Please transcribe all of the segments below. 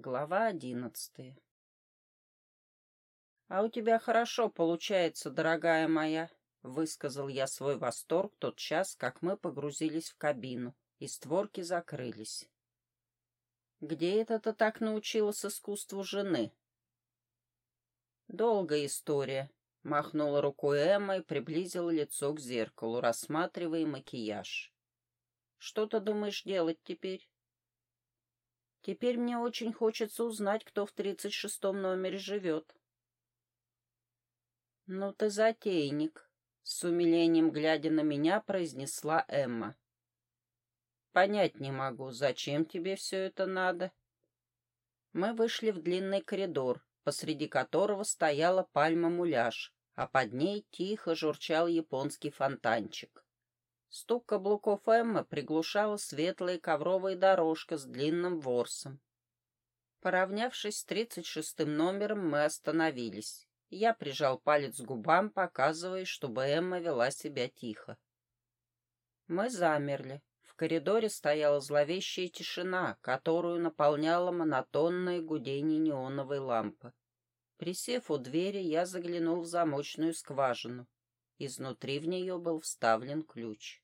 Глава одиннадцатая. «А у тебя хорошо получается, дорогая моя», — высказал я свой восторг тот час, как мы погрузились в кабину, и створки закрылись. «Где это ты так научилась искусству жены?» «Долгая история», — махнула рукой Эмма и приблизила лицо к зеркалу, рассматривая макияж. «Что ты думаешь делать теперь?» Теперь мне очень хочется узнать, кто в тридцать шестом номере живет. «Ну ты затейник», — с умилением глядя на меня, произнесла Эмма. «Понять не могу, зачем тебе все это надо?» Мы вышли в длинный коридор, посреди которого стояла пальма-муляж, а под ней тихо журчал японский фонтанчик. Стук каблуков Эммы приглушала светлая ковровая дорожка с длинным ворсом. Поравнявшись с тридцать шестым номером, мы остановились. Я прижал палец к губам, показывая, чтобы Эмма вела себя тихо. Мы замерли. В коридоре стояла зловещая тишина, которую наполняла монотонное гудение неоновой лампы. Присев у двери, я заглянул в замочную скважину. Изнутри в нее был вставлен ключ.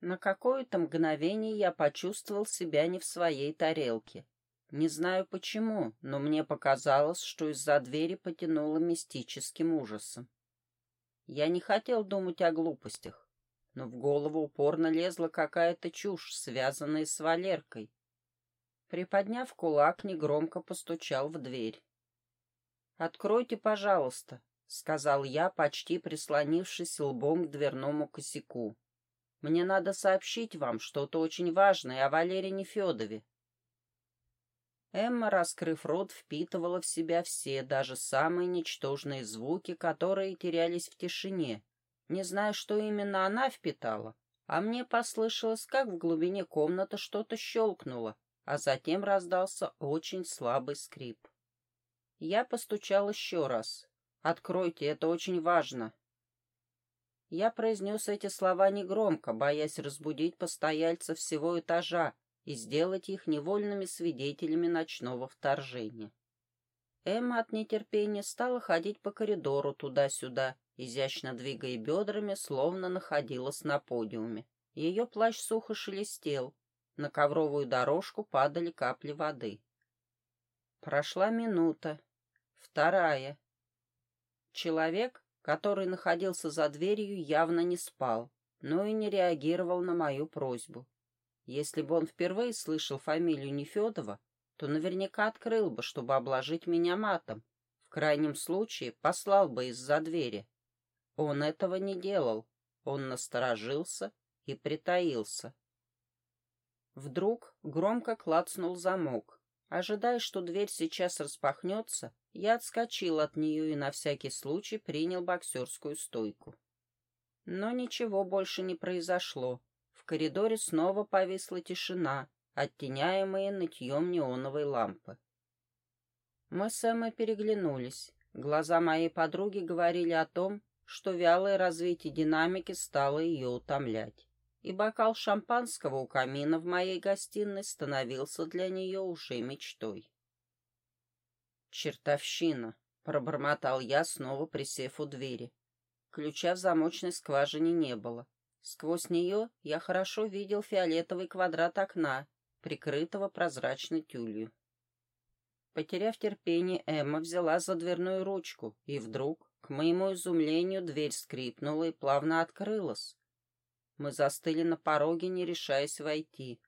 На какое-то мгновение я почувствовал себя не в своей тарелке. Не знаю почему, но мне показалось, что из-за двери потянуло мистическим ужасом. Я не хотел думать о глупостях, но в голову упорно лезла какая-то чушь, связанная с Валеркой. Приподняв кулак, негромко постучал в дверь. «Откройте, пожалуйста», — сказал я, почти прислонившись лбом к дверному косяку. «Мне надо сообщить вам что-то очень важное о Валере Нефедове». Эмма, раскрыв рот, впитывала в себя все, даже самые ничтожные звуки, которые терялись в тишине. Не знаю, что именно она впитала, а мне послышалось, как в глубине комнаты что-то щелкнуло, а затем раздался очень слабый скрип. Я постучал еще раз. Откройте, это очень важно. Я произнес эти слова негромко, боясь разбудить постояльцев всего этажа и сделать их невольными свидетелями ночного вторжения. Эмма от нетерпения стала ходить по коридору туда-сюда, изящно двигая бедрами, словно находилась на подиуме. Ее плащ сухо шелестел. На ковровую дорожку падали капли воды. Прошла минута. Вторая. Человек, который находился за дверью, явно не спал, но и не реагировал на мою просьбу. Если бы он впервые слышал фамилию Нефедова, то наверняка открыл бы, чтобы обложить меня матом. В крайнем случае послал бы из-за двери. Он этого не делал. Он насторожился и притаился. Вдруг громко клацнул замок. Ожидая, что дверь сейчас распахнется, я отскочил от нее и на всякий случай принял боксерскую стойку. Но ничего больше не произошло. В коридоре снова повисла тишина, оттеняемая нытьем неоновой лампы. Мы с Эммой переглянулись. Глаза моей подруги говорили о том, что вялое развитие динамики стало ее утомлять, и бокал шампанского у камина в моей гостиной становился для нее уже мечтой. «Чертовщина!» — пробормотал я, снова присев у двери. Ключа в замочной скважине не было. Сквозь нее я хорошо видел фиолетовый квадрат окна, прикрытого прозрачной тюлью. Потеряв терпение, Эмма взяла за дверную ручку, и вдруг, к моему изумлению, дверь скрипнула и плавно открылась. Мы застыли на пороге, не решаясь войти.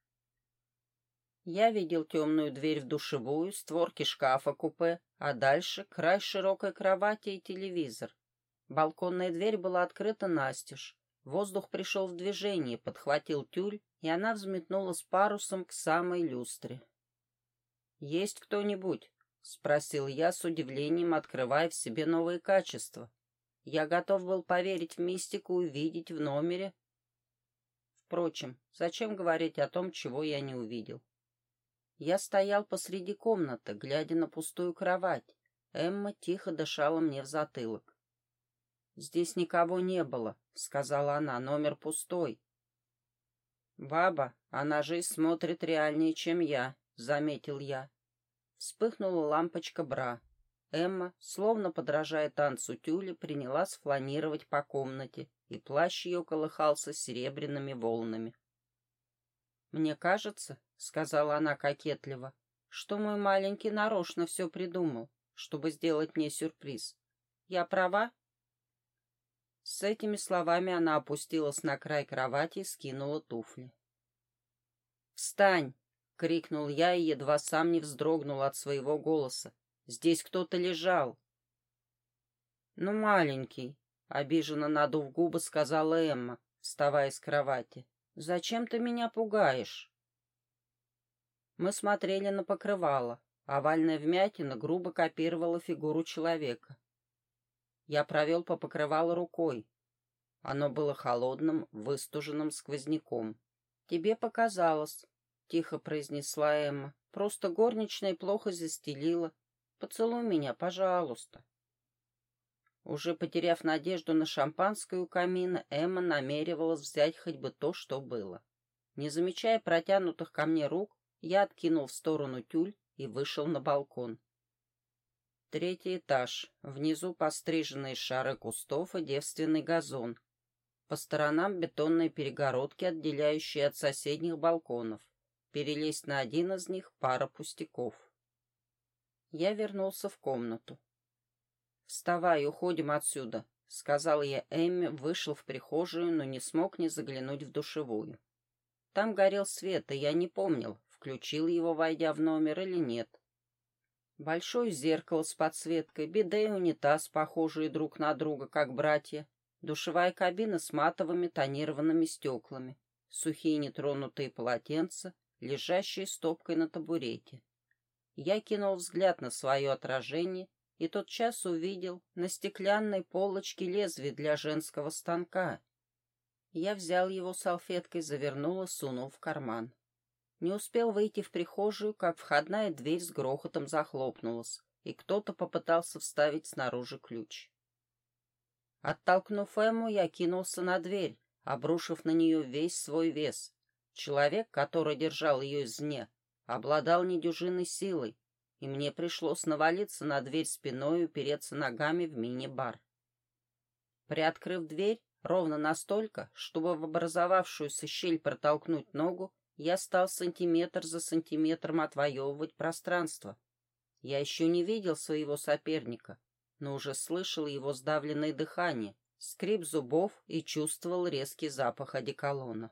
Я видел темную дверь в душевую, створки шкафа-купе, а дальше край широкой кровати и телевизор. Балконная дверь была открыта настежь. Воздух пришел в движение, подхватил тюль, и она взметнулась парусом к самой люстре. «Есть кто-нибудь?» — спросил я с удивлением, открывая в себе новые качества. Я готов был поверить в мистику и видеть в номере. Впрочем, зачем говорить о том, чего я не увидел? Я стоял посреди комнаты, глядя на пустую кровать. Эмма тихо дышала мне в затылок. «Здесь никого не было», — сказала она, — «номер пустой». «Баба, она жизнь смотрит реальнее, чем я», — заметил я. вспыхнула лампочка бра. Эмма, словно подражая танцу тюли, принялась фланировать по комнате, и плащ ее колыхался серебряными волнами. «Мне кажется, — сказала она кокетливо, — что мой маленький нарочно все придумал, чтобы сделать мне сюрприз. Я права?» С этими словами она опустилась на край кровати и скинула туфли. «Встань!» — крикнул я и едва сам не вздрогнул от своего голоса. «Здесь кто-то лежал!» «Ну, маленький!» — обиженно надув губы, сказала Эмма, вставая с кровати. «Зачем ты меня пугаешь?» Мы смотрели на покрывало. Овальная вмятина грубо копировала фигуру человека. Я провел по покрывалу рукой. Оно было холодным, выстуженным сквозняком. «Тебе показалось», — тихо произнесла Эмма. «Просто горничная плохо застелила. Поцелуй меня, пожалуйста». Уже потеряв надежду на шампанское у камина, Эмма намеревалась взять хоть бы то, что было. Не замечая протянутых ко мне рук, я откинул в сторону тюль и вышел на балкон. Третий этаж. Внизу постриженные шары кустов и девственный газон. По сторонам бетонные перегородки, отделяющие от соседних балконов. Перелезть на один из них пара пустяков. Я вернулся в комнату. «Вставай, уходим отсюда», — сказал я Эмме, вышел в прихожую, но не смог не заглянуть в душевую. Там горел свет, и я не помнил, включил его, войдя в номер или нет. Большое зеркало с подсветкой, биде и унитаз, похожие друг на друга, как братья, душевая кабина с матовыми тонированными стеклами, сухие нетронутые полотенца, лежащие стопкой на табурете. Я кинул взгляд на свое отражение и тотчас увидел на стеклянной полочке лезвие для женского станка. Я взял его салфеткой, завернул и сунул в карман. Не успел выйти в прихожую, как входная дверь с грохотом захлопнулась, и кто-то попытался вставить снаружи ключ. Оттолкнув Эму, я кинулся на дверь, обрушив на нее весь свой вес. Человек, который держал ее извне, обладал недюжинной силой, и мне пришлось навалиться на дверь спиной и упереться ногами в мини-бар. Приоткрыв дверь ровно настолько, чтобы в образовавшуюся щель протолкнуть ногу, я стал сантиметр за сантиметром отвоевывать пространство. Я еще не видел своего соперника, но уже слышал его сдавленное дыхание, скрип зубов и чувствовал резкий запах одеколона.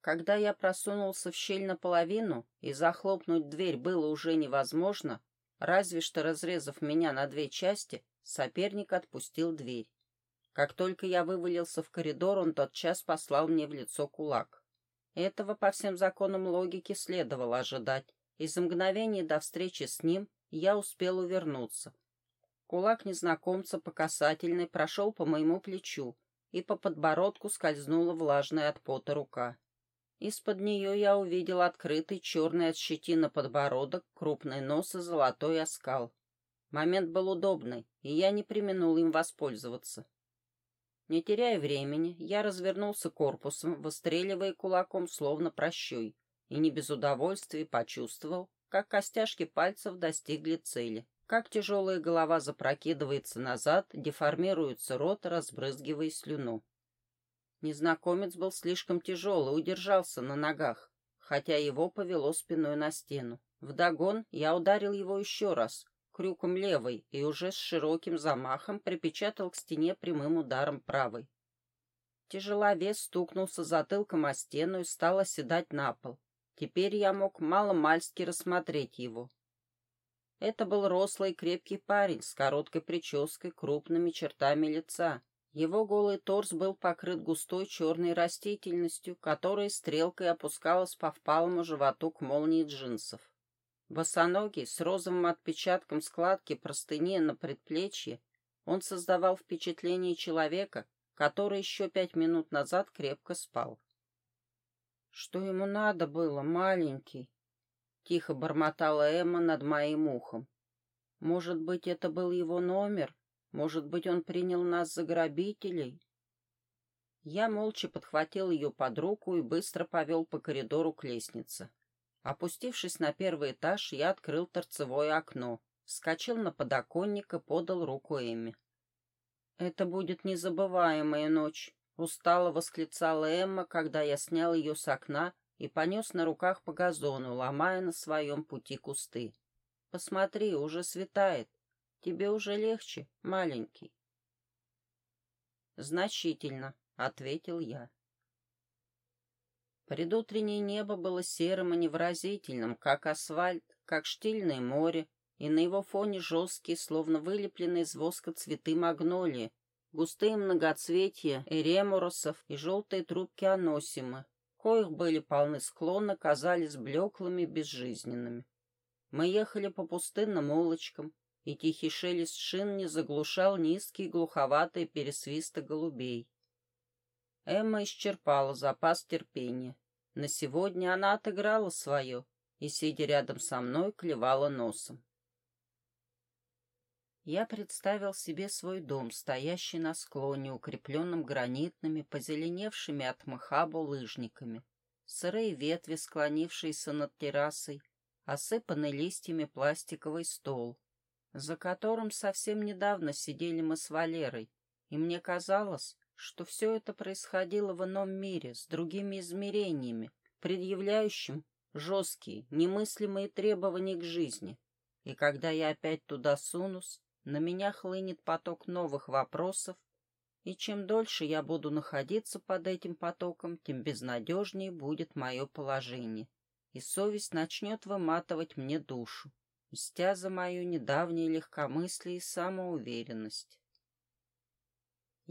Когда я просунулся в щель наполовину, и захлопнуть дверь было уже невозможно, разве что разрезав меня на две части, соперник отпустил дверь. Как только я вывалился в коридор, он тотчас послал мне в лицо кулак. Этого по всем законам логики следовало ожидать, и за мгновение до встречи с ним я успел увернуться. Кулак незнакомца по касательной прошел по моему плечу, и по подбородку скользнула влажная от пота рука. Из-под нее я увидел открытый черный от щетина подбородок, крупный нос и золотой оскал. Момент был удобный, и я не применул им воспользоваться. Не теряя времени, я развернулся корпусом, выстреливая кулаком, словно прощой, и не без удовольствия почувствовал, как костяшки пальцев достигли цели, как тяжелая голова запрокидывается назад, деформируется рот, разбрызгивая слюну. Незнакомец был слишком тяжелый, удержался на ногах, хотя его повело спиной на стену. Вдогон я ударил его еще раз, крюком левой и уже с широким замахом припечатал к стене прямым ударом правой. Тяжеловес стукнулся затылком о стену и стал оседать на пол. Теперь я мог мало-мальски рассмотреть его. Это был рослый крепкий парень с короткой прической, крупными чертами лица. Его голый торс был покрыт густой черной растительностью, которая стрелкой опускалась по впалому животу к молнии джинсов. Босоногий, с розовым отпечатком складки простыни на предплечье, он создавал впечатление человека, который еще пять минут назад крепко спал. «Что ему надо было, маленький?» — тихо бормотала Эмма над моим ухом. «Может быть, это был его номер? Может быть, он принял нас за грабителей?» Я молча подхватил ее под руку и быстро повел по коридору к лестнице. Опустившись на первый этаж, я открыл торцевое окно, вскочил на подоконник и подал руку Эмме. «Это будет незабываемая ночь», — устало восклицала Эмма, когда я снял ее с окна и понес на руках по газону, ломая на своем пути кусты. «Посмотри, уже светает. Тебе уже легче, маленький?» «Значительно», — ответил я. Предутреннее небо было серым и невразительным, как асфальт, как штильное море, и на его фоне жесткие, словно вылепленные из воска цветы магнолии, густые многоцветия эремуросов и желтые трубки аносимы, коих были полны склоны, казались блеклыми, безжизненными. Мы ехали по пустынным улочкам, и тихий шелест шин не заглушал низкие глуховатые пересвисты голубей. Эмма исчерпала запас терпения. На сегодня она отыграла свое и, сидя рядом со мной, клевала носом. Я представил себе свой дом, стоящий на склоне, укрепленным гранитными, позеленевшими от мха булыжниками, сырые ветви, склонившиеся над террасой, осыпанный листьями пластиковый стол, за которым совсем недавно сидели мы с Валерой, и мне казалось, что все это происходило в ином мире, с другими измерениями, предъявляющим жесткие, немыслимые требования к жизни. И когда я опять туда сунусь, на меня хлынет поток новых вопросов, и чем дольше я буду находиться под этим потоком, тем безнадежнее будет мое положение, и совесть начнет выматывать мне душу, мстя за мою недавнее легкомыслие и самоуверенность.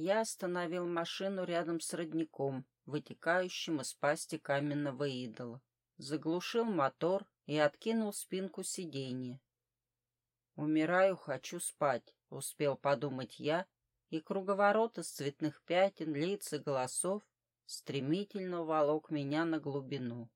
Я остановил машину рядом с родником, вытекающим из пасти каменного идола, заглушил мотор и откинул спинку сиденья. «Умираю, хочу спать», — успел подумать я, и круговорот из цветных пятен, лиц и голосов стремительно волок меня на глубину.